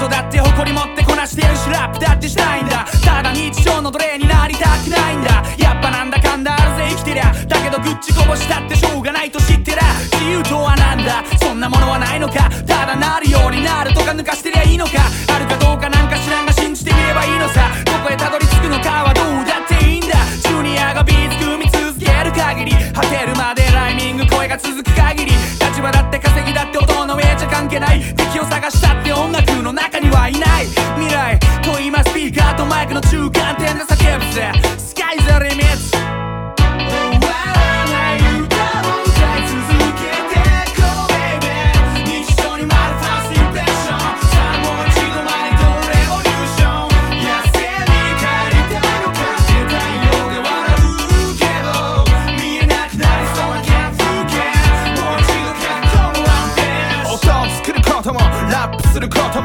育って誇り持ってこなしてるしラップだってしたいんだ。ただ日常の奴隷になりたくないんだ。やっぱなんだかんだあるぜ生きてりゃ。だけどぐっちこぼしたってしょうがないと知ってりゃ。自由とはなんだ。そんなものはないのか。ただなるようになるとか抜かしてりゃいいのか。あるかどうかなんか知らんが信じてみればいいのさ。どこへたどり着くのかはどうだっていいんだ。ジュニアがビーズ組み続ける限り。果てるまでライミング声が続く限り。立場だって稼ぎだって音の上じゃ関係ない。敵を探したって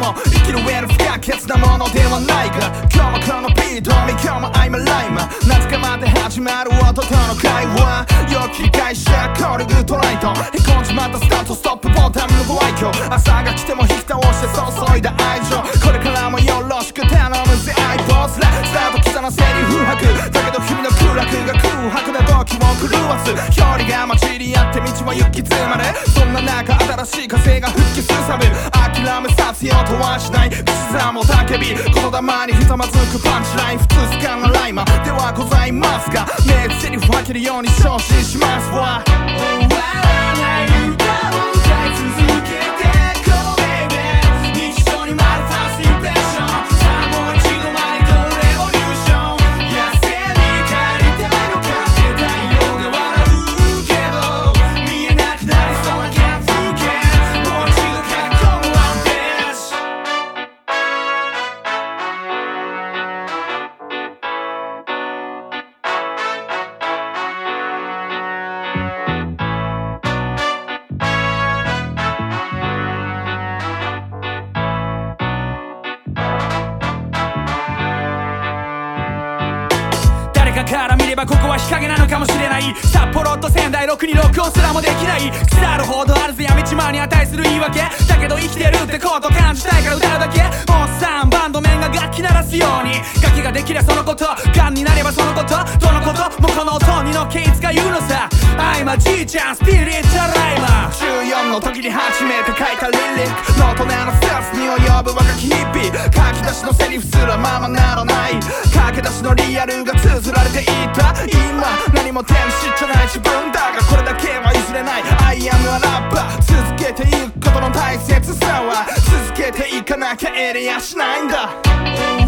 も生きる上で不可欠なものではないが今日もこのビートに今日も I'm a limer 夏かまで始まる音との会話。よく理解しちゃコールグッドライト。へこんじまったスタートストップボタンのご愛嬌朝が来ても引めさせようとはしない。口ざも叫び言霊にひざまずくパンチライン普通スカンなライマーではございますが熱セリフ吐けるように昇進しますわ。かから見ればここは日陰なのかもしれない。札幌と仙台ろくに録音すらもできない。腐るほどあるぜやめちまうに値する言い訳。だけど生きてるってこと感じたいから歌うだけ。おっさんバンド面が楽器鳴らすように。楽器ができりゃそのこと。ガンになればそのこと。どのこともこの音にのけいつか言うのさ。I'm a じいちゃんスピリッチャライマー14の時に初めて書いたリも天使じゃない自分だがこれだけは譲れない。I am a rapper 続けていくことの大切さは続けていかなきゃエリアしないんだ。